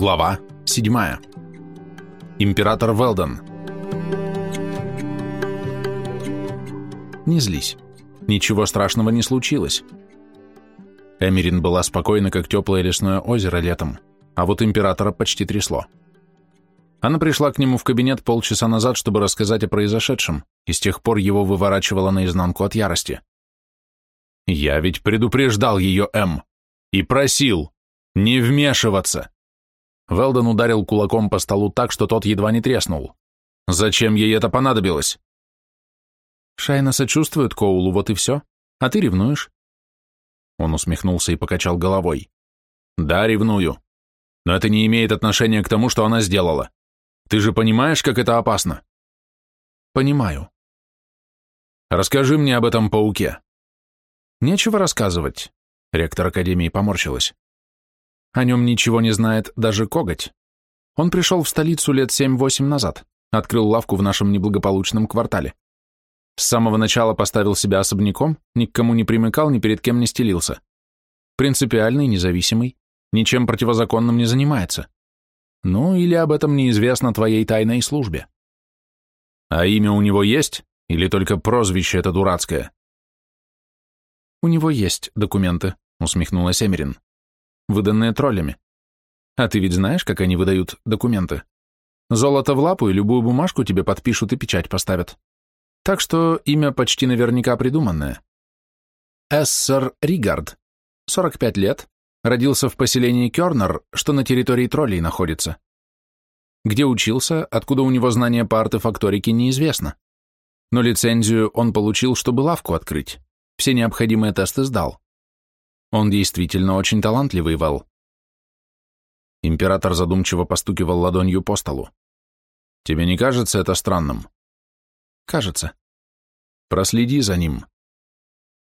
Глава 7. Император Велден. Не злись. Ничего страшного не случилось. Эмирин была спокойна, как теплое лесное озеро летом, а вот императора почти трясло. Она пришла к нему в кабинет полчаса назад, чтобы рассказать о произошедшем, и с тех пор его выворачивала наизнанку от ярости. «Я ведь предупреждал ее, М, и просил не вмешиваться!» Велден ударил кулаком по столу так, что тот едва не треснул. «Зачем ей это понадобилось?» «Шайна сочувствует Коулу, вот и все. А ты ревнуешь?» Он усмехнулся и покачал головой. «Да, ревную. Но это не имеет отношения к тому, что она сделала. Ты же понимаешь, как это опасно?» «Понимаю». «Расскажи мне об этом пауке». «Нечего рассказывать», — ректор Академии поморщилась. О нем ничего не знает даже коготь. Он пришел в столицу лет семь-восемь назад, открыл лавку в нашем неблагополучном квартале. С самого начала поставил себя особняком, ни к кому не примыкал, ни перед кем не стелился. Принципиальный, независимый, ничем противозаконным не занимается. Ну, или об этом неизвестно твоей тайной службе. А имя у него есть? Или только прозвище это дурацкое? У него есть документы, усмехнулась Эмерин выданные троллями. А ты ведь знаешь, как они выдают документы? Золото в лапу и любую бумажку тебе подпишут и печать поставят. Так что имя почти наверняка придуманное. Эссер Ригард, 45 лет, родился в поселении Кёрнер, что на территории троллей находится. Где учился, откуда у него знания по артефакторике, неизвестно. Но лицензию он получил, чтобы лавку открыть. Все необходимые тесты сдал. Он действительно очень талантливый, Вэл. Император задумчиво постукивал ладонью по столу. Тебе не кажется это странным? Кажется. Проследи за ним.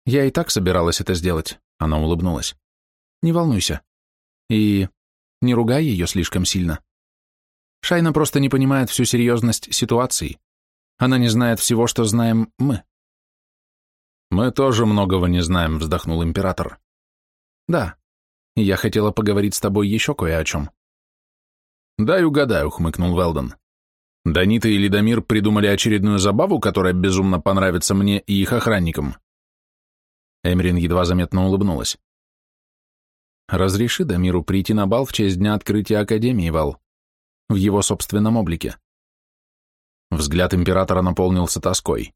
Я и так собиралась это сделать, она улыбнулась. Не волнуйся. И не ругай ее слишком сильно. Шайна просто не понимает всю серьезность ситуации. Она не знает всего, что знаем мы. Мы тоже многого не знаем, вздохнул император. Да. Я хотела поговорить с тобой еще кое о чем. Дай угадаю, хмыкнул Велден. Данита и Лидомир придумали очередную забаву, которая безумно понравится мне и их охранникам. Эмрин едва заметно улыбнулась. Разреши Дамиру прийти на бал в честь дня открытия Академии, Вал. В его собственном облике. Взгляд императора наполнился тоской.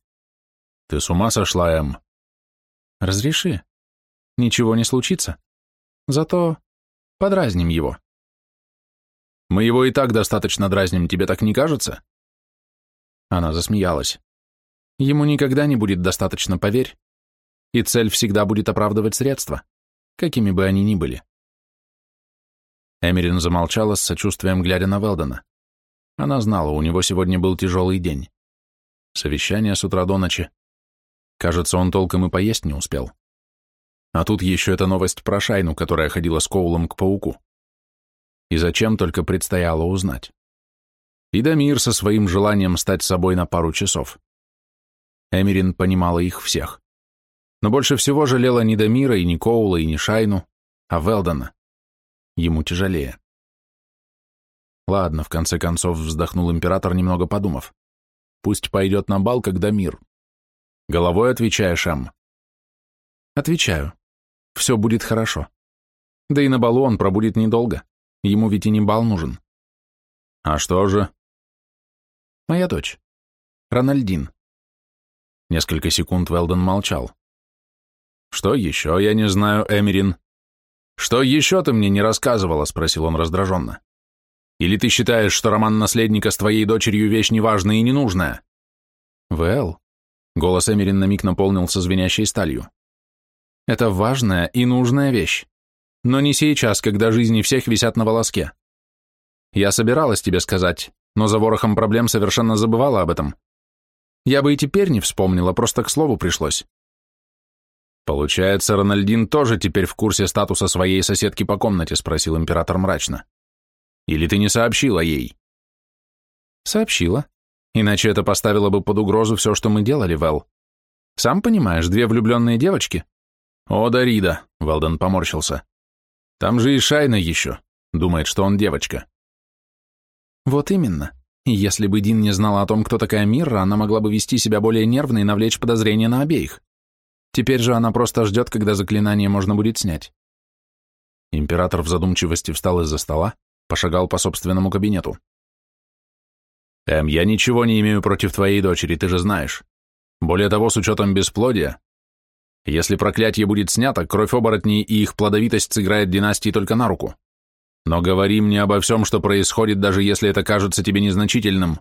Ты с ума сошла, Эм? Разреши. Ничего не случится. Зато подразним его. Мы его и так достаточно дразним, тебе так не кажется? Она засмеялась. Ему никогда не будет достаточно, поверь. И цель всегда будет оправдывать средства, какими бы они ни были. Эмерин замолчала с сочувствием, глядя на Велдона. Она знала, у него сегодня был тяжелый день. Совещание с утра до ночи. Кажется, он толком и поесть не успел. А тут еще эта новость про Шайну, которая ходила с Коулом к пауку. И зачем только предстояло узнать. И Дамир со своим желанием стать собой на пару часов. Эмирин понимала их всех. Но больше всего жалела не Дамира, и не Коула, и не Шайну, а Велдона. Ему тяжелее. Ладно, в конце концов вздохнул император, немного подумав. Пусть пойдет на бал, как Дамир. Головой отвечаешь, Эм? Отвечаю. Все будет хорошо. Да и на балу он пробудет недолго. Ему ведь и не бал нужен. А что же? Моя дочь. Рональдин. Несколько секунд Велден молчал. Что еще я не знаю, Эмерин? Что еще ты мне не рассказывала? Спросил он раздраженно. Или ты считаешь, что роман наследника с твоей дочерью вещь неважная и ненужная? Вэл. Голос Эмерин на миг наполнился звенящей сталью. Это важная и нужная вещь. Но не сейчас, когда жизни всех висят на волоске. Я собиралась тебе сказать, но за ворохом проблем совершенно забывала об этом. Я бы и теперь не вспомнила, просто к слову пришлось. Получается, Рональдин тоже теперь в курсе статуса своей соседки по комнате, спросил император мрачно. Или ты не сообщила ей? Сообщила. Иначе это поставило бы под угрозу все, что мы делали, Вэл. Сам понимаешь, две влюбленные девочки, «О, Дарида!» — Валден поморщился. «Там же и Шайна еще. Думает, что он девочка. Вот именно. Если бы Дин не знала о том, кто такая Мирра, она могла бы вести себя более нервно и навлечь подозрения на обеих. Теперь же она просто ждет, когда заклинание можно будет снять. Император в задумчивости встал из-за стола, пошагал по собственному кабинету. «Эм, я ничего не имею против твоей дочери, ты же знаешь. Более того, с учетом бесплодия, если проклятие будет снято, кровь оборотней и их плодовитость сыграет династии только на руку. Но говори мне обо всем, что происходит, даже если это кажется тебе незначительным.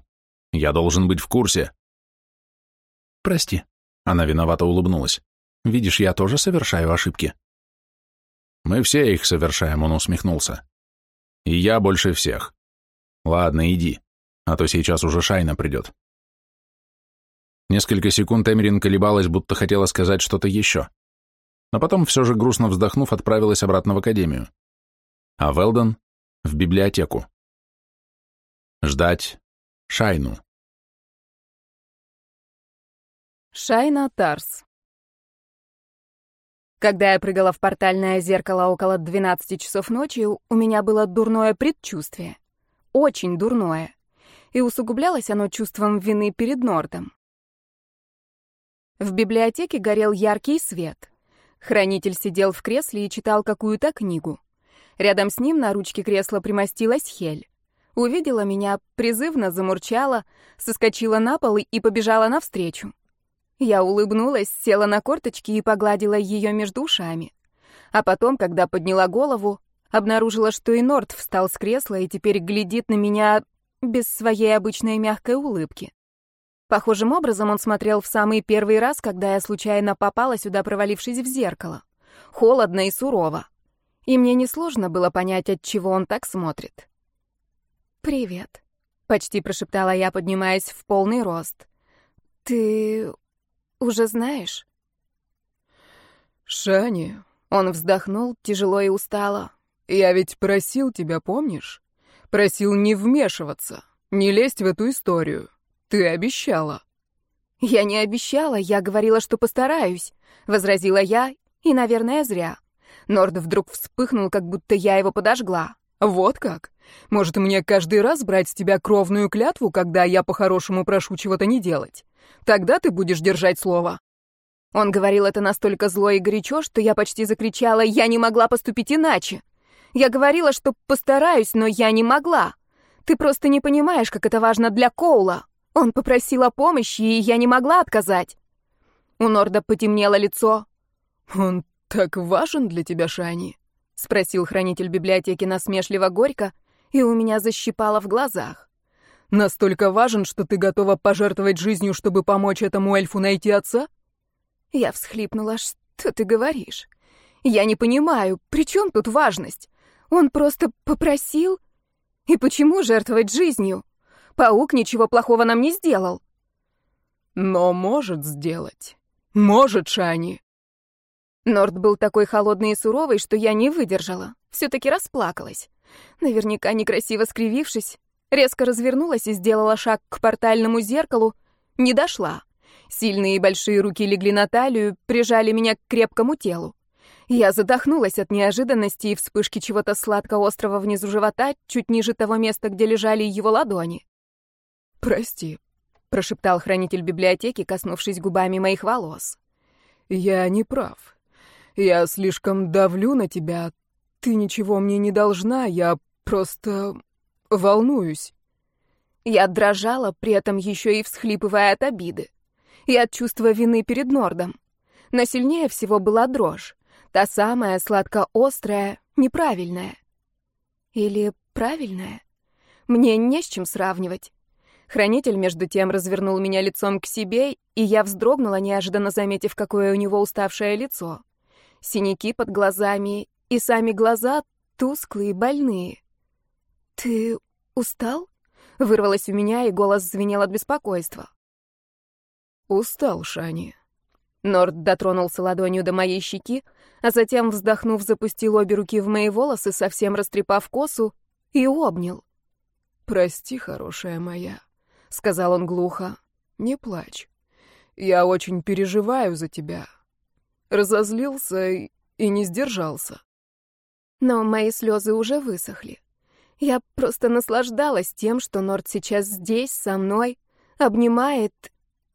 Я должен быть в курсе. Прости. Она виновато улыбнулась. Видишь, я тоже совершаю ошибки. Мы все их совершаем, он усмехнулся. И я больше всех. Ладно, иди, а то сейчас уже Шайна придет. Несколько секунд Эмерин колебалась, будто хотела сказать что-то еще. Но потом, все же грустно вздохнув, отправилась обратно в академию а Велдон — в библиотеку. Ждать Шайну. Шайна Тарс Когда я прыгала в портальное зеркало около 12 часов ночи, у меня было дурное предчувствие. Очень дурное. И усугублялось оно чувством вины перед Нордом. В библиотеке горел яркий свет. Хранитель сидел в кресле и читал какую-то книгу. Рядом с ним на ручке кресла примостилась Хель. Увидела меня, призывно замурчала, соскочила на пол и побежала навстречу. Я улыбнулась, села на корточки и погладила ее между ушами. А потом, когда подняла голову, обнаружила, что и Норд встал с кресла и теперь глядит на меня без своей обычной мягкой улыбки. Похожим образом он смотрел в самый первый раз, когда я случайно попала сюда, провалившись в зеркало. Холодно и сурово и мне несложно было понять, от чего он так смотрит. «Привет», — почти прошептала я, поднимаясь в полный рост. «Ты уже знаешь?» «Шани», — он вздохнул тяжело и устало. «Я ведь просил тебя, помнишь? Просил не вмешиваться, не лезть в эту историю. Ты обещала». «Я не обещала, я говорила, что постараюсь», — возразила я, и, наверное, зря. Норд вдруг вспыхнул, как будто я его подожгла. «Вот как? Может, мне каждый раз брать с тебя кровную клятву, когда я по-хорошему прошу чего-то не делать? Тогда ты будешь держать слово». Он говорил это настолько зло и горячо, что я почти закричала «Я не могла поступить иначе!» Я говорила, что постараюсь, но я не могла. Ты просто не понимаешь, как это важно для Коула. Он попросил о помощи, и я не могла отказать. У Норда потемнело лицо. Он «Так важен для тебя Шани?» — спросил хранитель библиотеки насмешливо горько, и у меня защипало в глазах. «Настолько важен, что ты готова пожертвовать жизнью, чтобы помочь этому эльфу найти отца?» Я всхлипнула. «Что ты говоришь? Я не понимаю, при чем тут важность? Он просто попросил? И почему жертвовать жизнью? Паук ничего плохого нам не сделал». «Но может сделать. Может, Шани. Норд был такой холодный и суровый, что я не выдержала. Все-таки расплакалась. Наверняка некрасиво скривившись, резко развернулась и сделала шаг к портальному зеркалу. Не дошла. Сильные и большие руки легли на талию, прижали меня к крепкому телу. Я задохнулась от неожиданности и вспышки чего-то сладко-острого внизу живота, чуть ниже того места, где лежали его ладони. «Прости», — прошептал хранитель библиотеки, коснувшись губами моих волос. «Я не прав. Я слишком давлю на тебя. Ты ничего мне не должна, я просто волнуюсь. Я дрожала, при этом еще и всхлипывая от обиды. И от чувства вины перед Нордом. Но сильнее всего была дрожь. Та самая сладко-острая, неправильная. Или правильная? Мне не с чем сравнивать. Хранитель, между тем, развернул меня лицом к себе, и я вздрогнула, неожиданно заметив, какое у него уставшее лицо синяки под глазами, и сами глаза тусклые, больные. «Ты устал?» — вырвалось у меня, и голос звенел от беспокойства. «Устал, Шани». Норд дотронулся ладонью до моей щеки, а затем, вздохнув, запустил обе руки в мои волосы, совсем растрепав косу, и обнял. «Прости, хорошая моя», — сказал он глухо. «Не плачь. Я очень переживаю за тебя разозлился и не сдержался. Но мои слезы уже высохли. Я просто наслаждалась тем, что Норд сейчас здесь, со мной, обнимает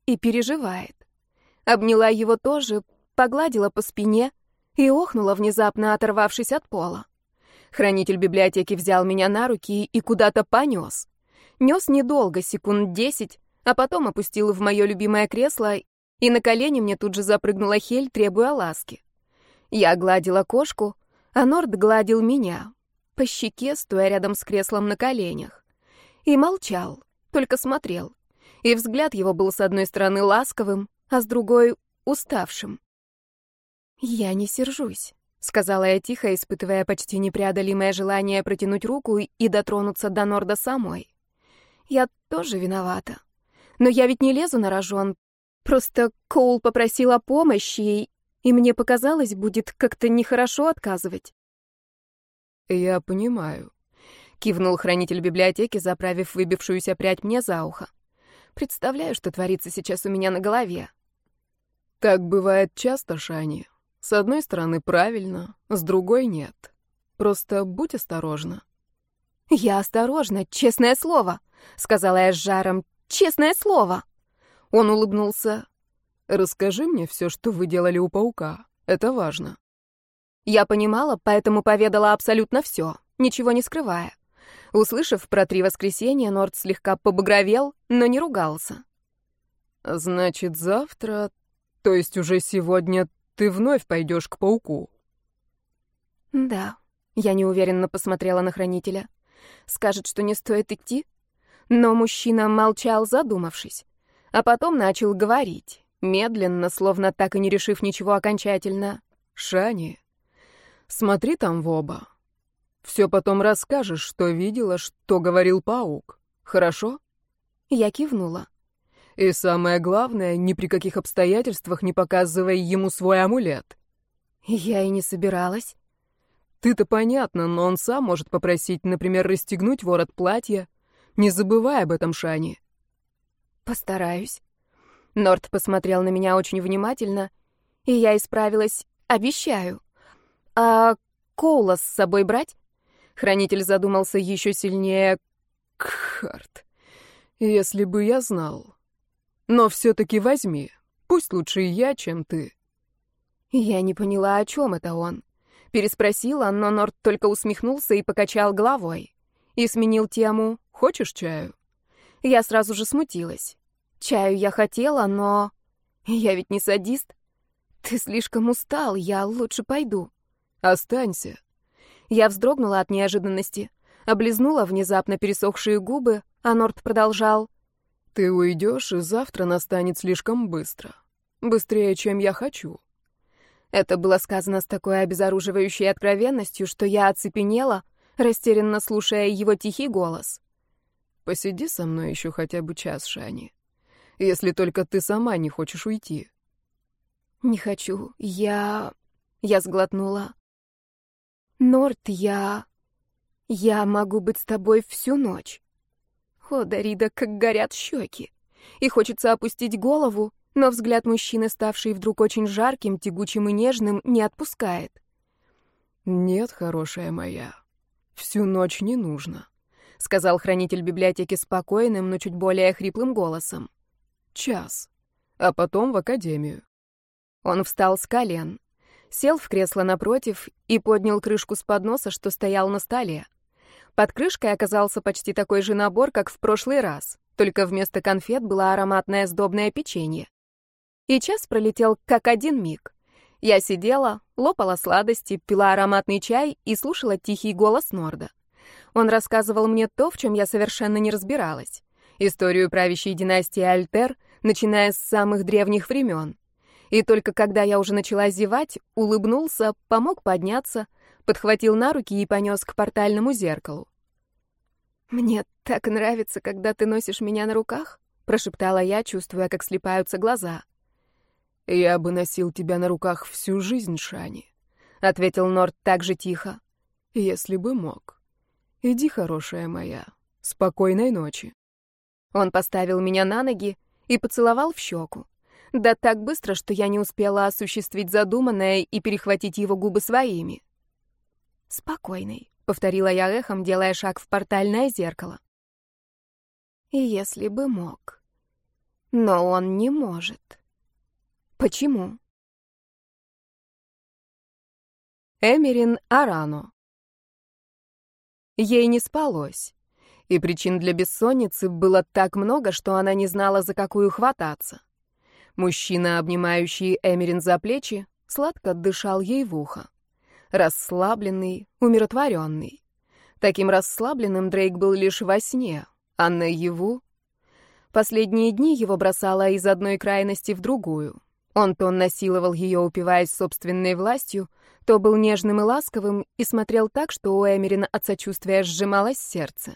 и переживает. Обняла его тоже, погладила по спине и охнула, внезапно оторвавшись от пола. Хранитель библиотеки взял меня на руки и куда-то понес. Нес недолго, секунд десять, а потом опустил в мое любимое кресло, и на колени мне тут же запрыгнула Хель, требуя ласки. Я гладила кошку, а Норд гладил меня, по щеке, стоя рядом с креслом на коленях. И молчал, только смотрел. И взгляд его был с одной стороны ласковым, а с другой — уставшим. «Я не сержусь», — сказала я тихо, испытывая почти непреодолимое желание протянуть руку и дотронуться до Норда самой. «Я тоже виновата. Но я ведь не лезу на рожон. Просто Коул попросила помощи, и мне показалось, будет как-то нехорошо отказывать». «Я понимаю», — кивнул хранитель библиотеки, заправив выбившуюся прядь мне за ухо. «Представляю, что творится сейчас у меня на голове». «Так бывает часто, Шани. С одной стороны правильно, с другой нет. Просто будь осторожна». «Я осторожна, честное слово», — сказала я с жаром. «Честное слово». Он улыбнулся. «Расскажи мне все, что вы делали у паука. Это важно». Я понимала, поэтому поведала абсолютно все, ничего не скрывая. Услышав про три воскресенья, Норд слегка побагровел, но не ругался. «Значит, завтра, то есть уже сегодня, ты вновь пойдешь к пауку?» «Да», — я неуверенно посмотрела на хранителя. «Скажет, что не стоит идти?» Но мужчина молчал, задумавшись. А потом начал говорить, медленно, словно так и не решив ничего окончательно. «Шани, смотри там в оба. Все потом расскажешь, что видела, что говорил паук. Хорошо?» Я кивнула. И самое главное, ни при каких обстоятельствах не показывай ему свой амулет. Я и не собиралась. Ты-то понятно, но он сам может попросить, например, расстегнуть ворот платья. Не забывай об этом, Шани. Постараюсь. Норт посмотрел на меня очень внимательно, и я исправилась. Обещаю. А Коула с собой брать? Хранитель задумался еще сильнее. Кхарт. Если бы я знал. Но все-таки возьми. Пусть лучше я, чем ты. Я не поняла, о чем это он. Переспросила, но Норт только усмехнулся и покачал головой. И сменил тему «Хочешь чаю?» Я сразу же смутилась. Чаю я хотела, но... Я ведь не садист. Ты слишком устал, я лучше пойду. Останься. Я вздрогнула от неожиданности, облизнула внезапно пересохшие губы, а Норт продолжал. Ты уйдешь, и завтра настанет слишком быстро. Быстрее, чем я хочу. Это было сказано с такой обезоруживающей откровенностью, что я оцепенела, растерянно слушая его тихий голос. «Посиди со мной еще хотя бы час, Шани. Если только ты сама не хочешь уйти». «Не хочу. Я...» Я сглотнула. «Норт, я... Я могу быть с тобой всю ночь». О, Дарида, как горят щеки. И хочется опустить голову, но взгляд мужчины, ставший вдруг очень жарким, тягучим и нежным, не отпускает. «Нет, хорошая моя, всю ночь не нужно», — сказал хранитель библиотеки спокойным, но чуть более хриплым голосом. «Час, а потом в академию». Он встал с колен, сел в кресло напротив и поднял крышку с подноса, что стоял на столе. Под крышкой оказался почти такой же набор, как в прошлый раз, только вместо конфет было ароматное сдобное печенье. И час пролетел как один миг. Я сидела, лопала сладости, пила ароматный чай и слушала тихий голос Норда. Он рассказывал мне то, в чем я совершенно не разбиралась. Историю правящей династии Альтер, начиная с самых древних времен. И только когда я уже начала зевать, улыбнулся, помог подняться — подхватил на руки и понес к портальному зеркалу. «Мне так нравится, когда ты носишь меня на руках», — прошептала я, чувствуя, как слепаются глаза. «Я бы носил тебя на руках всю жизнь, Шани», — ответил Норд так же тихо. «Если бы мог. Иди, хорошая моя. Спокойной ночи». Он поставил меня на ноги и поцеловал в щеку. Да так быстро, что я не успела осуществить задуманное и перехватить его губы своими. «Спокойный», — повторила я эхом, делая шаг в портальное зеркало. Если бы мог. Но он не может. Почему? Эмерин Арано. Ей не спалось. И причин для бессонницы было так много, что она не знала, за какую хвататься. Мужчина, обнимающий Эмерин за плечи, сладко дышал ей в ухо. Расслабленный, умиротворенный. Таким расслабленным Дрейк был лишь во сне, а наяву... Последние дни его бросало из одной крайности в другую. Он то насиловал ее, упиваясь собственной властью, то был нежным и ласковым и смотрел так, что у Эмерина от сочувствия сжималось сердце.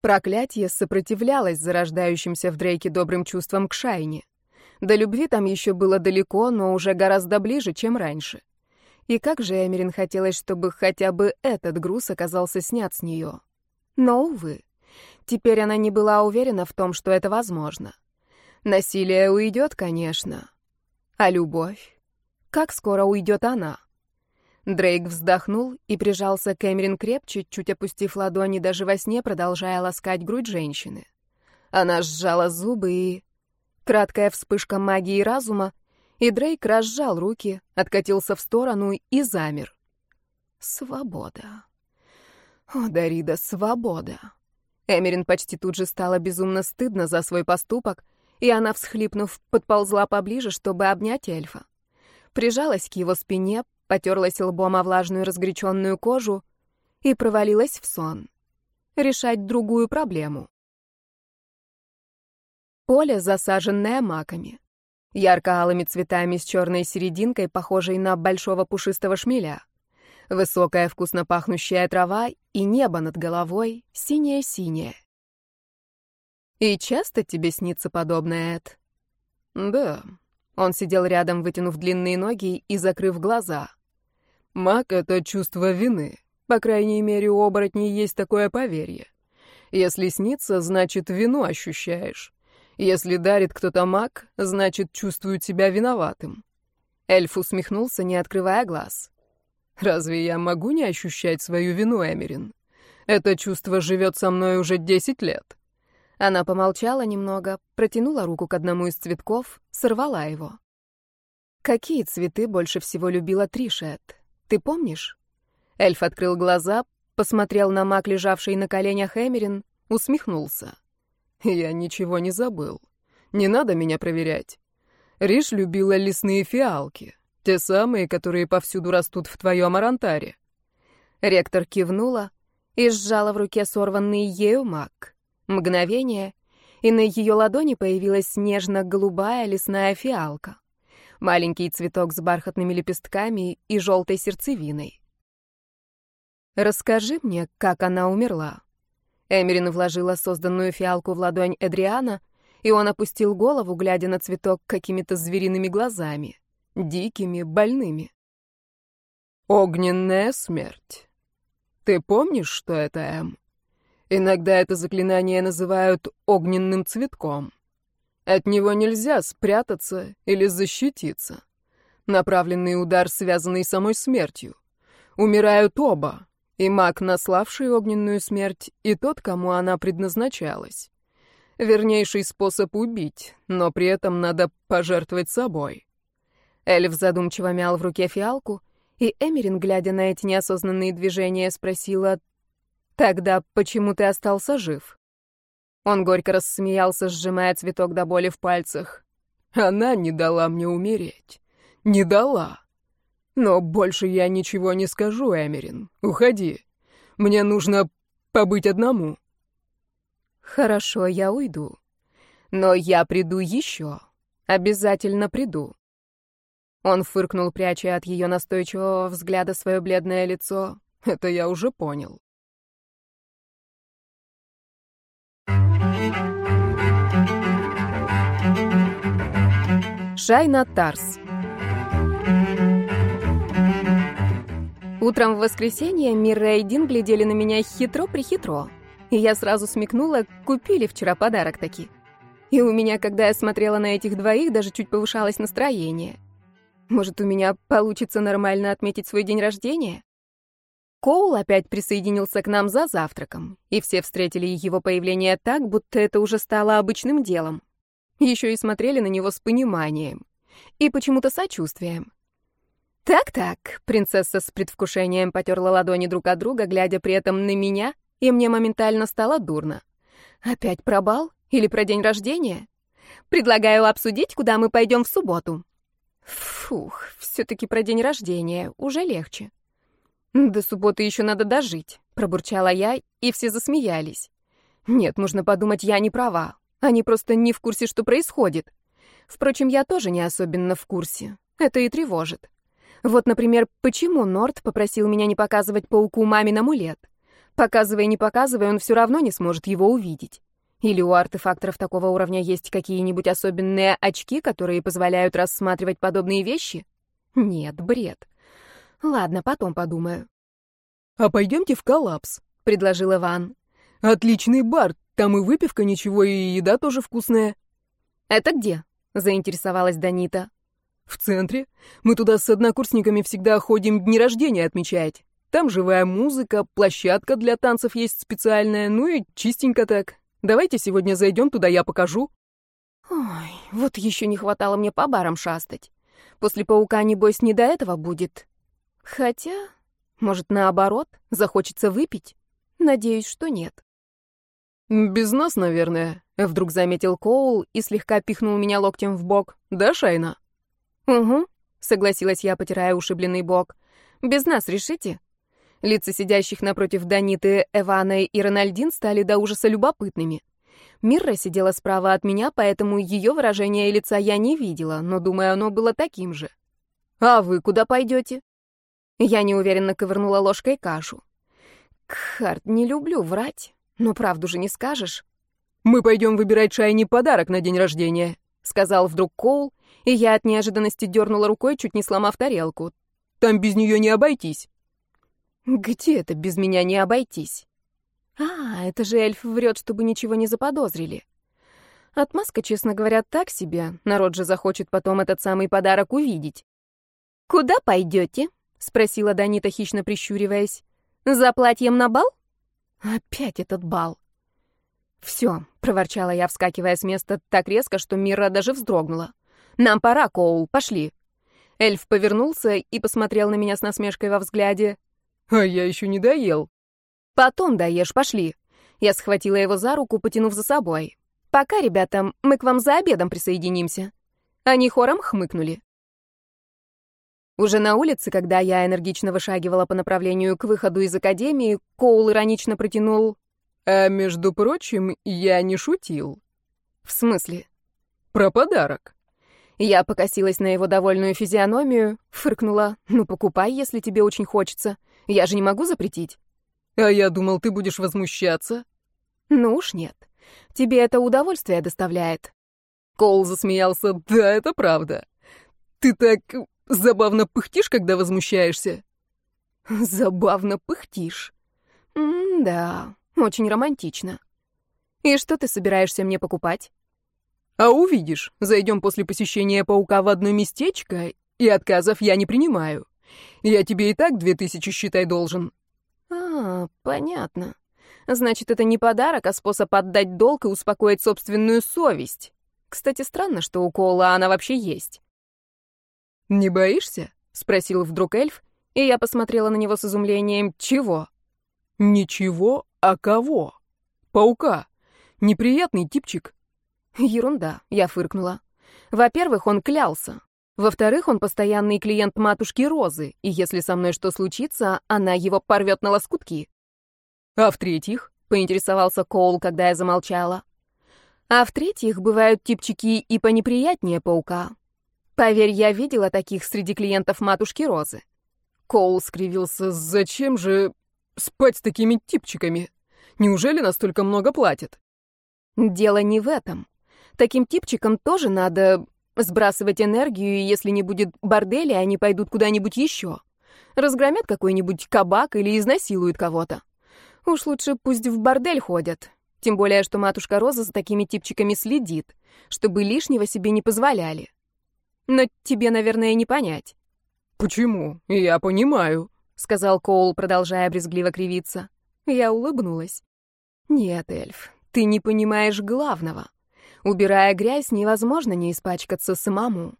Проклятие сопротивлялось зарождающимся в Дрейке добрым чувствам к Шайне. До любви там еще было далеко, но уже гораздо ближе, чем раньше. И как же Эмерин хотелось, чтобы хотя бы этот груз оказался снят с нее. Но, увы, теперь она не была уверена в том, что это возможно. Насилие уйдет, конечно. А любовь? Как скоро уйдет она? Дрейк вздохнул и прижался к Эмерин крепче, чуть опустив ладони даже во сне, продолжая ласкать грудь женщины. Она сжала зубы и... Краткая вспышка магии разума, и Дрейк разжал руки, откатился в сторону и замер. Свобода. О, Дарида, свобода. Эмерин почти тут же стало безумно стыдно за свой поступок, и она, всхлипнув, подползла поближе, чтобы обнять эльфа. Прижалась к его спине, потерлась лбом о влажную разгоряченную кожу и провалилась в сон. Решать другую проблему. Поле, засаженное маками. Ярко-алыми цветами с черной серединкой, похожей на большого пушистого шмеля. Высокая вкусно пахнущая трава и небо над головой синее-синее. И часто тебе снится подобное, Эд? Да. Он сидел рядом, вытянув длинные ноги и закрыв глаза. Маг — это чувство вины. По крайней мере, у оборотней есть такое поверье. Если снится, значит, вину ощущаешь. Если дарит кто-то маг, значит, чувствует себя виноватым. Эльф усмехнулся, не открывая глаз. «Разве я могу не ощущать свою вину, Эмерин? Это чувство живет со мной уже десять лет». Она помолчала немного, протянула руку к одному из цветков, сорвала его. Какие цветы больше всего любила Тришет? Ты помнишь?» Эльф открыл глаза, посмотрел на маг, лежавший на коленях Эмерин, усмехнулся. «Я ничего не забыл. Не надо меня проверять. Риш любила лесные фиалки, те самые, которые повсюду растут в твоем арантаре». Ректор кивнула и сжала в руке сорванный ею маг. Мгновение, и на ее ладони появилась нежно-голубая лесная фиалка маленький цветок с бархатными лепестками и желтой сердцевиной. «Расскажи мне, как она умерла». Эмерин вложила созданную фиалку в ладонь Эдриана, и он опустил голову, глядя на цветок какими-то звериными глазами, дикими, больными. «Огненная смерть. Ты помнишь, что это, Эм? Иногда это заклинание называют огненным цветком. От него нельзя спрятаться или защититься. Направленный удар, связанный самой смертью. Умирают оба, и маг, наславший огненную смерть, и тот, кому она предназначалась. Вернейший способ убить, но при этом надо пожертвовать собой. Эльф задумчиво мял в руке фиалку, и Эмерин, глядя на эти неосознанные движения, спросила, «Тогда почему ты остался жив?» Он горько рассмеялся, сжимая цветок до боли в пальцах. Она не дала мне умереть. Не дала. Но больше я ничего не скажу, Эмерин. Уходи. Мне нужно побыть одному. Хорошо, я уйду. Но я приду еще. Обязательно приду. Он фыркнул, пряча от ее настойчивого взгляда свое бледное лицо. Это я уже понял. Шайна Тарс. Утром в воскресенье Мирра и Дин глядели на меня хитро-прихитро. И я сразу смекнула, купили вчера подарок таки. И у меня, когда я смотрела на этих двоих, даже чуть повышалось настроение. Может, у меня получится нормально отметить свой день рождения? Коул опять присоединился к нам за завтраком, и все встретили его появление так, будто это уже стало обычным делом. Еще и смотрели на него с пониманием и почему-то сочувствием. «Так-так», — принцесса с предвкушением потерла ладони друг от друга, глядя при этом на меня, и мне моментально стало дурно. «Опять про бал? Или про день рождения? Предлагаю обсудить, куда мы пойдем в субботу». Фух, все-таки про день рождения, уже легче. «До субботы еще надо дожить», — пробурчала я, и все засмеялись. «Нет, нужно подумать, я не права. Они просто не в курсе, что происходит. Впрочем, я тоже не особенно в курсе. Это и тревожит. Вот, например, почему Норд попросил меня не показывать пауку мамин амулет? Показывая, не показывая, он все равно не сможет его увидеть. Или у артефакторов такого уровня есть какие-нибудь особенные очки, которые позволяют рассматривать подобные вещи? Нет, бред. Ладно, потом подумаю. «А пойдемте в коллапс», — предложил Иван. «Отличный бар, там и выпивка ничего, и еда тоже вкусная». «Это где?» — заинтересовалась Данита. В центре. Мы туда с однокурсниками всегда ходим дни рождения отмечать. Там живая музыка, площадка для танцев есть специальная, ну и чистенько так. Давайте сегодня зайдем туда, я покажу. Ой, вот еще не хватало мне по барам шастать. После паука, небось, не до этого будет. Хотя, может, наоборот, захочется выпить? Надеюсь, что нет. «Без нас, наверное», — вдруг заметил Коул и слегка пихнул меня локтем в бок. «Да, Шайна?» «Угу», — согласилась я, потирая ушибленный бок. «Без нас решите?» Лица сидящих напротив Даниты, Эвана и Рональдин стали до ужаса любопытными. Мирра сидела справа от меня, поэтому ее выражение лица я не видела, но, думаю, оно было таким же. «А вы куда пойдете?» Я неуверенно ковырнула ложкой кашу. «Кхарт, не люблю врать, но правду же не скажешь». «Мы пойдем выбирать Шайни подарок на день рождения», — сказал вдруг Коул, и я от неожиданности дернула рукой, чуть не сломав тарелку. «Там без нее не обойтись». «Где это без меня не обойтись?» «А, это же эльф врет, чтобы ничего не заподозрили». Отмазка, честно говоря, так себе. Народ же захочет потом этот самый подарок увидеть. «Куда пойдете?» — спросила Данита, хищно прищуриваясь. «За платьем на бал?» «Опять этот бал». «Все», — проворчала я, вскакивая с места так резко, что Мира даже вздрогнула. «Нам пора, Коул, пошли». Эльф повернулся и посмотрел на меня с насмешкой во взгляде. «А я еще не доел». «Потом доешь, пошли». Я схватила его за руку, потянув за собой. «Пока, ребята, мы к вам за обедом присоединимся». Они хором хмыкнули. Уже на улице, когда я энергично вышагивала по направлению к выходу из академии, Коул иронично протянул а между прочим, я не шутил. В смысле? Про подарок. Я покосилась на его довольную физиономию, фыркнула. Ну, покупай, если тебе очень хочется. Я же не могу запретить. А я думал, ты будешь возмущаться. Ну уж нет. Тебе это удовольствие доставляет. Кол засмеялся. Да, это правда. Ты так забавно пыхтишь, когда возмущаешься. Забавно пыхтишь. М-да. Очень романтично. И что ты собираешься мне покупать? А увидишь, зайдем после посещения паука в одно местечко, и отказов я не принимаю. Я тебе и так две тысячи, считай, должен. А, понятно. Значит, это не подарок, а способ отдать долг и успокоить собственную совесть. Кстати, странно, что у Коула она вообще есть. «Не боишься?» — спросил вдруг эльф, и я посмотрела на него с изумлением. «Чего?» «Ничего, а кого? Паука. Неприятный типчик». «Ерунда», — я фыркнула. «Во-первых, он клялся. Во-вторых, он постоянный клиент матушки Розы, и если со мной что случится, она его порвет на лоскутки». «А в-третьих?» — поинтересовался Коул, когда я замолчала. «А в-третьих, бывают типчики и понеприятнее паука. Поверь, я видела таких среди клиентов матушки Розы». Коул скривился. «Зачем же...» Спать с такими типчиками? Неужели настолько много платят? Дело не в этом. Таким типчикам тоже надо сбрасывать энергию, и если не будет борделя, они пойдут куда-нибудь еще. Разгромят какой-нибудь кабак или изнасилуют кого-то. Уж лучше пусть в бордель ходят. Тем более, что матушка Роза за такими типчиками следит, чтобы лишнего себе не позволяли. Но тебе, наверное, не понять. Почему? Я понимаю. — сказал Коул, продолжая брезгливо кривиться. Я улыбнулась. «Нет, эльф, ты не понимаешь главного. Убирая грязь, невозможно не испачкаться самому.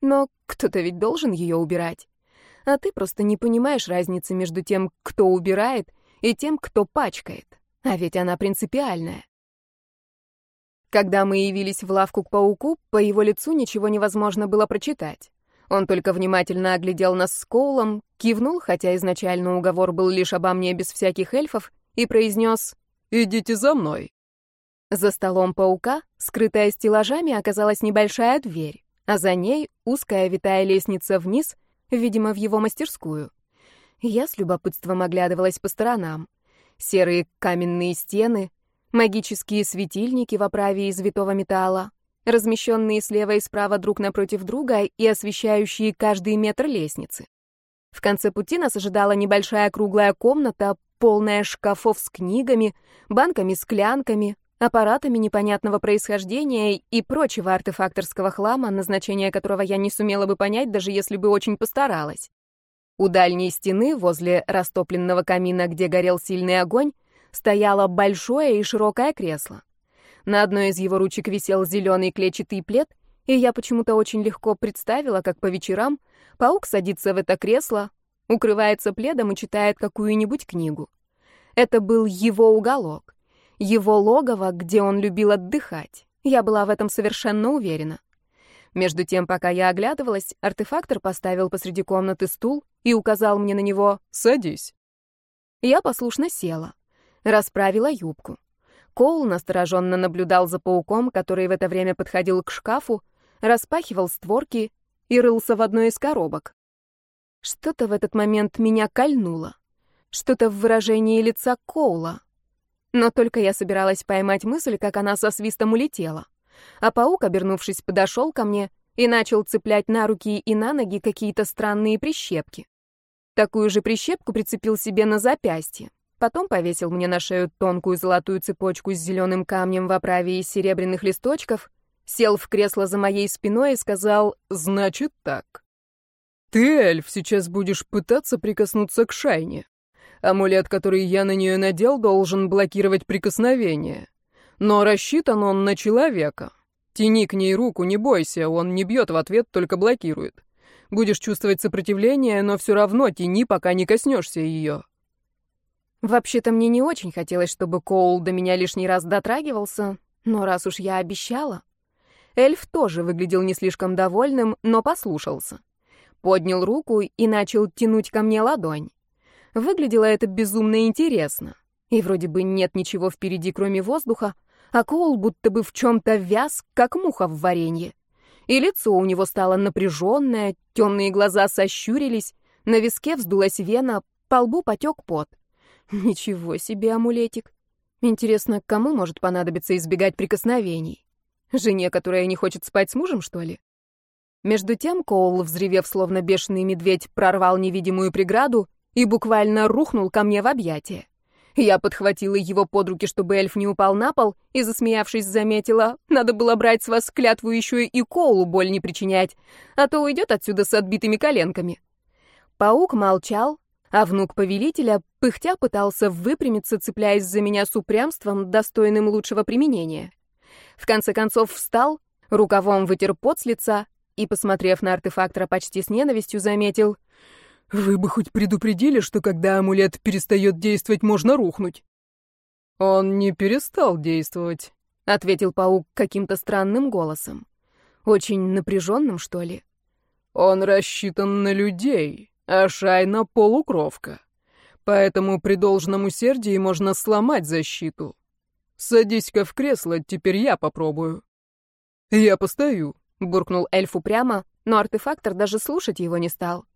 Но кто-то ведь должен ее убирать. А ты просто не понимаешь разницы между тем, кто убирает, и тем, кто пачкает. А ведь она принципиальная. Когда мы явились в лавку к пауку, по его лицу ничего невозможно было прочитать. Он только внимательно оглядел нас с Коулом, кивнул, хотя изначально уговор был лишь обо мне без всяких эльфов, и произнес «Идите за мной». За столом паука, скрытая стеллажами, оказалась небольшая дверь, а за ней узкая витая лестница вниз, видимо, в его мастерскую. Я с любопытством оглядывалась по сторонам. Серые каменные стены, магические светильники в оправе из витого металла, размещенные слева и справа друг напротив друга и освещающие каждый метр лестницы. В конце пути нас ожидала небольшая круглая комната, полная шкафов с книгами, банками-склянками, аппаратами непонятного происхождения и прочего артефакторского хлама, назначение которого я не сумела бы понять, даже если бы очень постаралась. У дальней стены, возле растопленного камина, где горел сильный огонь, стояло большое и широкое кресло. На одной из его ручек висел зеленый клетчатый плед, и я почему-то очень легко представила, как по вечерам паук садится в это кресло, укрывается пледом и читает какую-нибудь книгу. Это был его уголок, его логово, где он любил отдыхать. Я была в этом совершенно уверена. Между тем, пока я оглядывалась, артефактор поставил посреди комнаты стул и указал мне на него «Садись». Я послушно села, расправила юбку. Коул настороженно наблюдал за пауком, который в это время подходил к шкафу, распахивал створки и рылся в одной из коробок. Что-то в этот момент меня кольнуло. Что-то в выражении лица Коула. Но только я собиралась поймать мысль, как она со свистом улетела а паук, обернувшись, подошел ко мне и начал цеплять на руки и на ноги какие-то странные прищепки. Такую же прищепку прицепил себе на запястье. Потом повесил мне на шею тонкую золотую цепочку с зеленым камнем в оправе из серебряных листочков, сел в кресло за моей спиной и сказал «Значит так. Ты, эльф, сейчас будешь пытаться прикоснуться к Шайне. Амулет, который я на нее надел, должен блокировать прикосновение. Но рассчитан он на человека. Тяни к ней руку, не бойся, он не бьет в ответ, только блокирует. Будешь чувствовать сопротивление, но все равно тяни, пока не коснешься ее. Вообще-то мне не очень хотелось, чтобы Коул до меня лишний раз дотрагивался, но раз уж я обещала... Эльф тоже выглядел не слишком довольным, но послушался. Поднял руку и начал тянуть ко мне ладонь. Выглядело это безумно интересно. И вроде бы нет ничего впереди, кроме воздуха, а Коул будто бы в чем-то вяз, как муха в варенье. И лицо у него стало напряженное, темные глаза сощурились, на виске вздулась вена, по лбу потек пот. Ничего себе амулетик. Интересно, кому может понадобиться избегать прикосновений? Жене, которая не хочет спать с мужем, что ли? Между тем Коул, взревев словно бешеный медведь, прорвал невидимую преграду и буквально рухнул ко мне в объятия. Я подхватила его под руки, чтобы эльф не упал на пол, и, засмеявшись, заметила, надо было брать с вас клятву еще и Коулу боль не причинять, а то уйдет отсюда с отбитыми коленками. Паук молчал, а внук повелителя, пыхтя, пытался выпрямиться, цепляясь за меня с упрямством, достойным лучшего применения. В конце концов встал, рукавом вытер пот с лица и, посмотрев на артефактора почти с ненавистью, заметил — вы бы хоть предупредили, что когда амулет перестает действовать, можно рухнуть. Он не перестал действовать, ответил паук каким-то странным голосом. Очень напряженным, что ли. Он рассчитан на людей, а Шайна — полукровка. Поэтому при должном усердии можно сломать защиту. Садись-ка в кресло, теперь я попробую. Я постою, буркнул эльфу прямо, но артефактор даже слушать его не стал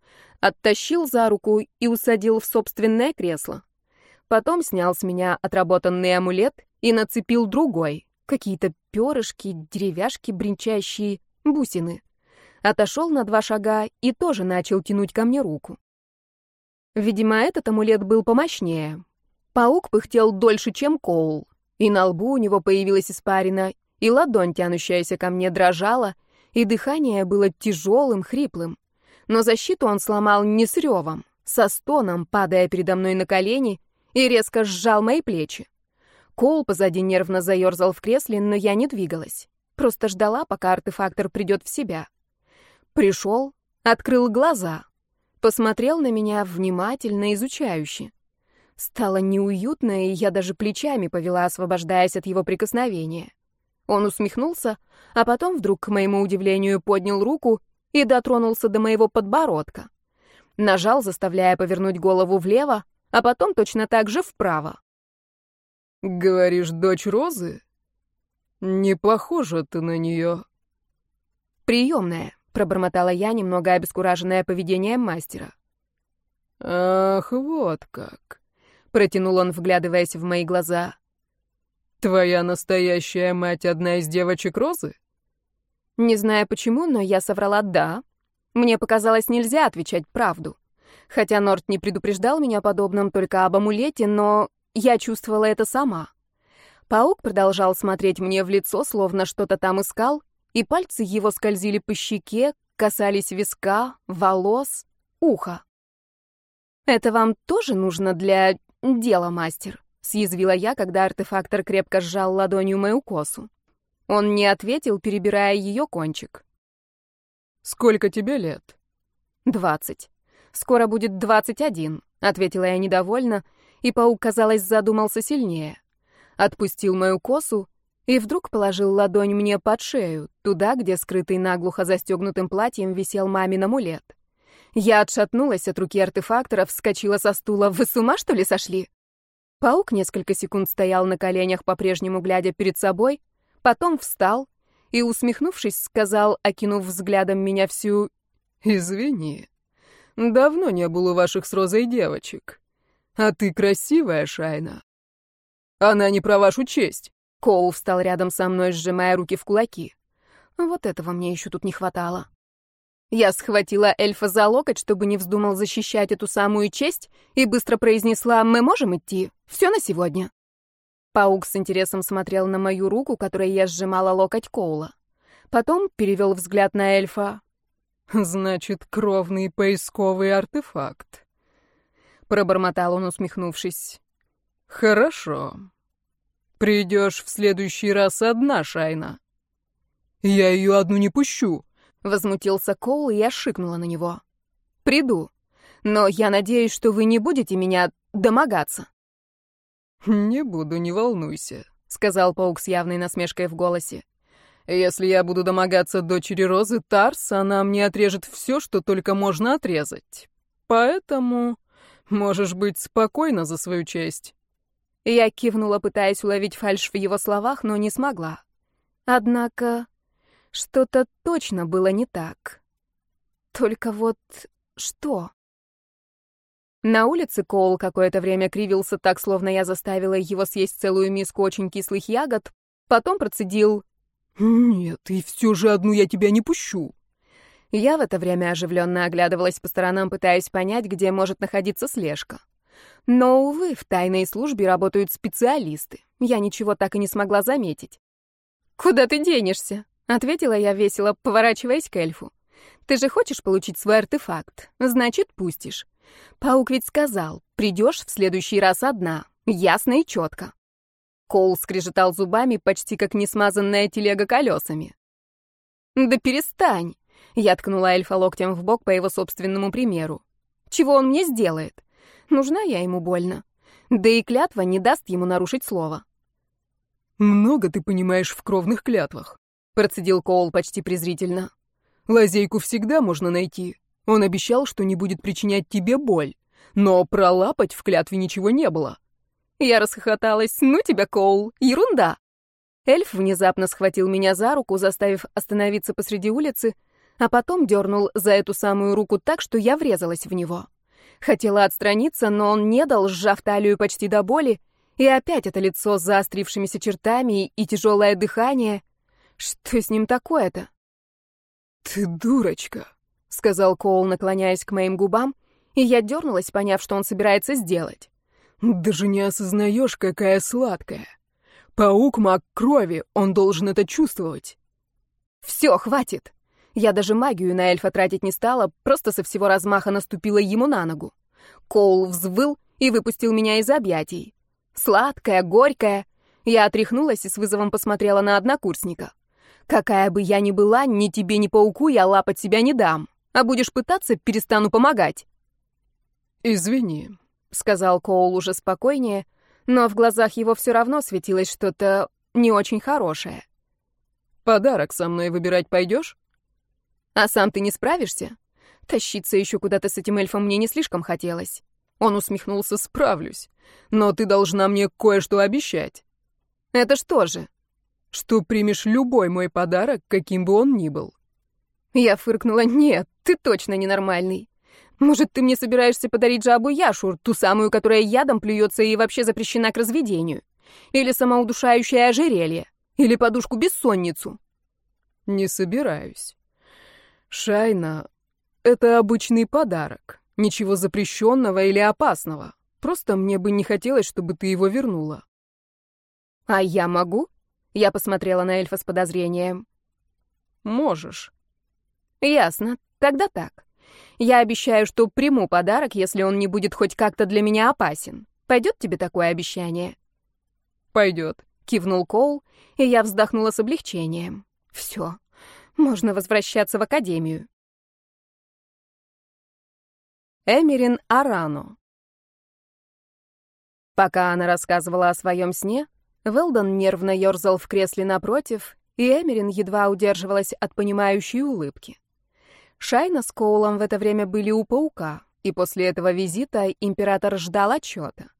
оттащил за руку и усадил в собственное кресло. Потом снял с меня отработанный амулет и нацепил другой. Какие-то перышки, деревяшки, бренчащие, бусины. Отошел на два шага и тоже начал тянуть ко мне руку. Видимо, этот амулет был помощнее. Паук пыхтел дольше, чем Коул. И на лбу у него появилась испарина, и ладонь, тянущаяся ко мне, дрожала, и дыхание было тяжелым, хриплым. Но защиту он сломал не с ревом, со стоном падая передо мной на колени и резко сжал мои плечи. Коул позади нервно заерзал в кресле, но я не двигалась. Просто ждала, пока артефактор придет в себя. Пришел, открыл глаза, посмотрел на меня внимательно, изучающе. Стало неуютно, и я даже плечами повела, освобождаясь от его прикосновения. Он усмехнулся, а потом вдруг, к моему удивлению, поднял руку и дотронулся до моего подбородка. Нажал, заставляя повернуть голову влево, а потом точно так же вправо. «Говоришь, дочь Розы? Не похожа ты на нее». «Приемная», — пробормотала я, немного обескураженная поведением мастера. «Ах, вот как!» — протянул он, вглядываясь в мои глаза. «Твоя настоящая мать одна из девочек Розы?» Не знаю почему, но я соврала «да». Мне показалось, нельзя отвечать правду. Хотя Норт не предупреждал меня подобным только об амулете, но я чувствовала это сама. Паук продолжал смотреть мне в лицо, словно что-то там искал, и пальцы его скользили по щеке, касались виска, волос, уха. «Это вам тоже нужно для дела, мастер?» — съязвила я, когда артефактор крепко сжал ладонью мою косу. Он не ответил, перебирая ее кончик. «Сколько тебе лет?» «Двадцать. Скоро будет двадцать один», — ответила я недовольно, и паук, казалось, задумался сильнее. Отпустил мою косу и вдруг положил ладонь мне под шею, туда, где скрытый наглухо застегнутым платьем висел мамин амулет. Я отшатнулась от руки артефактора, вскочила со стула. «Вы с ума, что ли, сошли?» Паук несколько секунд стоял на коленях, по-прежнему глядя перед собой, Потом встал и, усмехнувшись, сказал, окинув взглядом меня всю, «Извини, давно не был у ваших с Розой девочек. А ты красивая, Шайна. Она не про вашу честь». Коул встал рядом со мной, сжимая руки в кулаки. Вот этого мне еще тут не хватало. Я схватила эльфа за локоть, чтобы не вздумал защищать эту самую честь, и быстро произнесла «Мы можем идти? Все на сегодня». Паук с интересом смотрел на мою руку, которой я сжимала локоть Коула. Потом перевел взгляд на эльфа. «Значит, кровный поисковый артефакт», — пробормотал он, усмехнувшись. «Хорошо. Придешь в следующий раз одна, Шайна». «Я ее одну не пущу», — возмутился Коул, и я шикнула на него. «Приду. Но я надеюсь, что вы не будете меня домогаться». «Не буду, не волнуйся», — сказал паук с явной насмешкой в голосе. «Если я буду домогаться дочери Розы Тарс, она мне отрежет все, что только можно отрезать. Поэтому можешь быть спокойна за свою честь». Я кивнула, пытаясь уловить фальшь в его словах, но не смогла. Однако что-то точно было не так. Только вот что? На улице Коул какое-то время кривился так, словно я заставила его съесть целую миску очень кислых ягод, потом процедил «Нет, и все же одну я тебя не пущу». Я в это время оживленно оглядывалась по сторонам, пытаясь понять, где может находиться слежка. Но, увы, в тайной службе работают специалисты. Я ничего так и не смогла заметить. «Куда ты денешься?» — ответила я весело, поворачиваясь к эльфу. «Ты же хочешь получить свой артефакт? Значит, пустишь. Паук ведь сказал, придешь в следующий раз одна, ясно и четко. Коул скрежетал зубами, почти как несмазанная телега колесами. «Да перестань!» Я ткнула эльфа локтем в бок по его собственному примеру. «Чего он мне сделает? Нужна я ему больно. Да и клятва не даст ему нарушить слово». «Много ты понимаешь в кровных клятвах», — процедил Коул почти презрительно. «Лазейку всегда можно найти. Он обещал, что не будет причинять тебе боль. Но пролапать в клятве ничего не было. Я расхохоталась. «Ну тебя, Коул, ерунда!» Эльф внезапно схватил меня за руку, заставив остановиться посреди улицы, а потом дернул за эту самую руку так, что я врезалась в него. Хотела отстраниться, но он не дал, сжав талию почти до боли, и опять это лицо с заострившимися чертами и тяжелое дыхание. Что с ним такое-то? «Ты дурочка!» — сказал Коул, наклоняясь к моим губам, и я дернулась, поняв, что он собирается сделать. «Даже не осознаешь, какая сладкая. Паук — маг крови, он должен это чувствовать». «Все, хватит!» Я даже магию на эльфа тратить не стала, просто со всего размаха наступила ему на ногу. Коул взвыл и выпустил меня из объятий. Сладкая, горькая. Я отряхнулась и с вызовом посмотрела на однокурсника. Какая бы я ни была, ни тебе, ни пауку я лапать себя не дам. А будешь пытаться, перестану помогать. «Извини», — сказал Коул уже спокойнее, но в глазах его все равно светилось что-то не очень хорошее. «Подарок со мной выбирать пойдешь?» «А сам ты не справишься?» Тащиться еще куда-то с этим эльфом мне не слишком хотелось. Он усмехнулся, справлюсь. Но ты должна мне кое-что обещать. Это что же? Что примешь любой мой подарок, каким бы он ни был. Я фыркнула, нет, ты точно ненормальный. Может, ты мне собираешься подарить жабу Яшур, ту самую, которая ядом плюется и вообще запрещена к разведению? Или самоудушающее ожерелье? Или подушку-бессонницу? Не собираюсь. Шайна — это обычный подарок. Ничего запрещенного или опасного. Просто мне бы не хотелось, чтобы ты его вернула. А я могу? Я посмотрела на эльфа с подозрением. Можешь. Ясно. Тогда так. Я обещаю, что приму подарок, если он не будет хоть как-то для меня опасен. Пойдет тебе такое обещание? Пойдет, кивнул Коул, и я вздохнула с облегчением. Все. Можно возвращаться в академию. Эмерин Арано. Пока она рассказывала о своем сне, Велдон нервно ерзал в кресле напротив, и Эмерин едва удерживалась от понимающей улыбки. Шайна с Коулом в это время были у паука, и после этого визита император ждал отчета.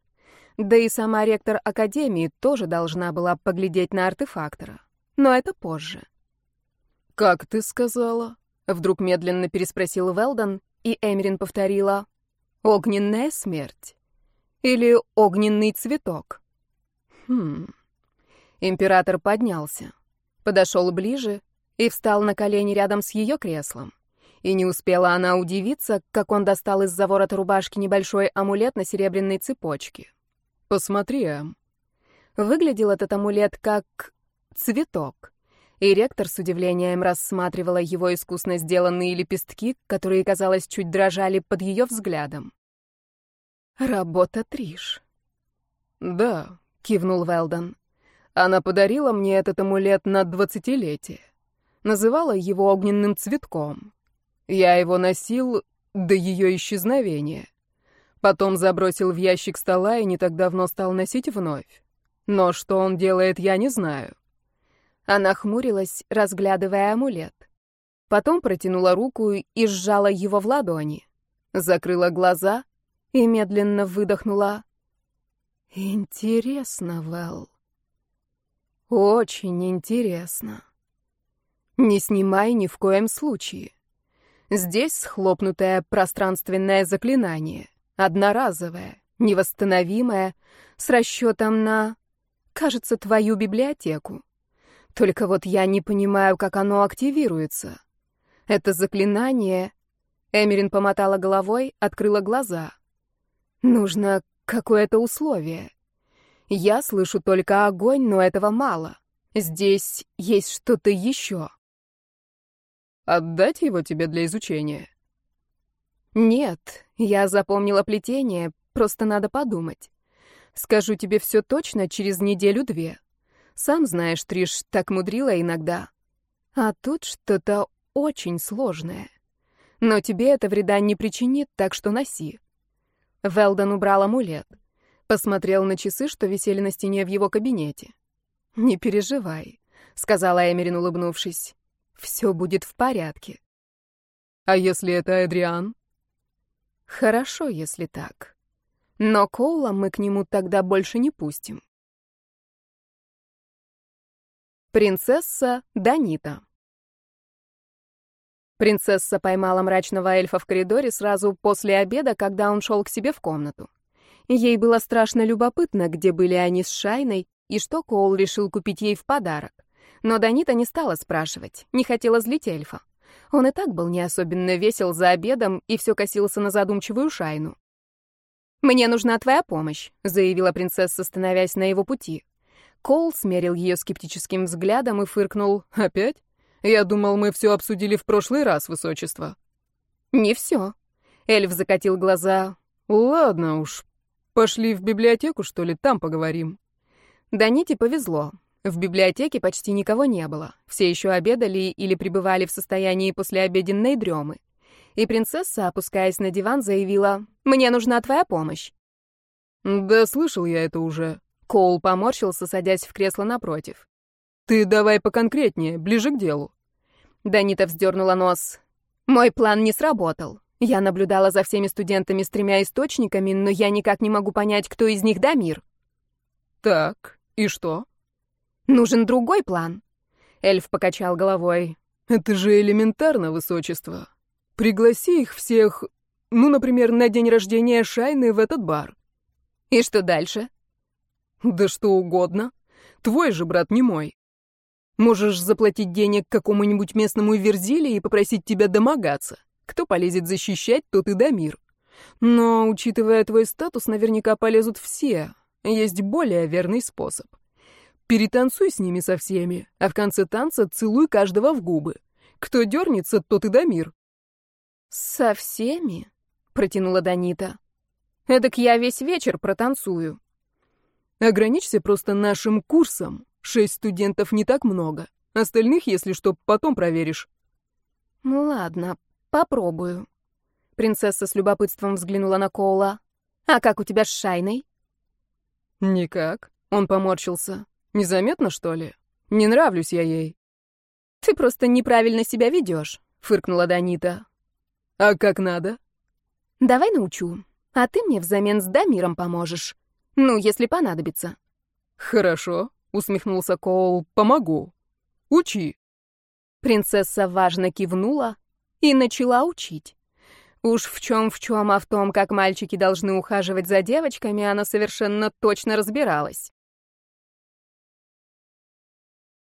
Да и сама ректор Академии тоже должна была поглядеть на артефактора. Но это позже. «Как ты сказала?» — вдруг медленно переспросил Велдон, и Эмерин повторила «Огненная смерть» или «Огненный цветок». Хм. Император поднялся, подошел ближе и встал на колени рядом с ее креслом. И не успела она удивиться, как он достал из-за ворота рубашки небольшой амулет на серебряной цепочке. «Посмотри, Эм». Выглядел этот амулет как цветок. И ректор с удивлением рассматривала его искусно сделанные лепестки, которые, казалось, чуть дрожали под ее взглядом. «Работа Триш». «Да», — кивнул Велдон. «Она подарила мне этот амулет на двадцатилетие. Называла его огненным цветком. Я его носил до ее исчезновения. Потом забросил в ящик стола и не так давно стал носить вновь. Но что он делает, я не знаю. Она хмурилась, разглядывая амулет. Потом протянула руку и сжала его в ладони. Закрыла глаза и медленно выдохнула. «Интересно, Вэл. Очень интересно. Не снимай ни в коем случае. Здесь схлопнутое пространственное заклинание, одноразовое, невосстановимое, с расчетом на, кажется, твою библиотеку. Только вот я не понимаю, как оно активируется. Это заклинание... Эмерин помотала головой, открыла глаза. Нужно какое-то условие. Я слышу только огонь, но этого мало. Здесь есть что-то еще. Отдать его тебе для изучения? Нет, я запомнила плетение, просто надо подумать. Скажу тебе все точно через неделю-две. Сам знаешь, Триш так мудрила иногда. А тут что-то очень сложное. Но тебе это вреда не причинит, так что носи. Велдон убрал амулет. Посмотрел на часы, что висели на стене в его кабинете. «Не переживай», — сказала Эмерин, улыбнувшись. «Все будет в порядке». «А если это Эдриан?» «Хорошо, если так. Но Коула мы к нему тогда больше не пустим». Принцесса Данита. Принцесса поймала мрачного эльфа в коридоре сразу после обеда, когда он шел к себе в комнату. Ей было страшно любопытно, где были они с Шайной и что Коул решил купить ей в подарок. Но Данита не стала спрашивать, не хотела злить эльфа. Он и так был не особенно весел за обедом и все косился на задумчивую Шайну. «Мне нужна твоя помощь», — заявила принцесса, становясь на его пути. Коул смерил ее скептическим взглядом и фыркнул. «Опять? Я думал, мы все обсудили в прошлый раз, высочество». «Не все». Эльф закатил глаза. Ладно уж, пошли в библиотеку, что ли, там поговорим. Даните повезло. В библиотеке почти никого не было. Все еще обедали или пребывали в состоянии послеобеденной дремы. И принцесса, опускаясь на диван, заявила, «Мне нужна твоя помощь». «Да слышал я это уже». Коул поморщился, садясь в кресло напротив. «Ты давай поконкретнее, ближе к делу». Данита вздернула нос. «Мой план не сработал. Я наблюдала за всеми студентами с тремя источниками, но я никак не могу понять, кто из них Дамир». «Так, и что?» Нужен другой план. Эльф покачал головой. Это же элементарно, высочество. Пригласи их всех, ну, например, на день рождения Шайны в этот бар. И что дальше? Да что угодно. Твой же брат не мой. Можешь заплатить денег какому-нибудь местному верзиле и попросить тебя домогаться. Кто полезет защищать, тот и Дамир. Но, учитывая твой статус, наверняка полезут все. Есть более верный способ. Перетанцуй с ними со всеми, а в конце танца целуй каждого в губы. Кто дернется, тот и Дамир. «Со всеми?» — протянула Данита. «Эдак я весь вечер протанцую». «Ограничься просто нашим курсом. Шесть студентов не так много. Остальных, если что, потом проверишь». «Ну ладно, попробую». Принцесса с любопытством взглянула на Коула. «А как у тебя с Шайной?» «Никак», — он поморщился. Незаметно, что ли? Не нравлюсь я ей. Ты просто неправильно себя ведешь, фыркнула Данита. А как надо? Давай научу. А ты мне взамен с Дамиром поможешь. Ну, если понадобится. Хорошо, усмехнулся Коул. Помогу. Учи. Принцесса важно кивнула и начала учить. Уж в чем в чем, а в том, как мальчики должны ухаживать за девочками, она совершенно точно разбиралась.